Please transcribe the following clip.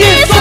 第一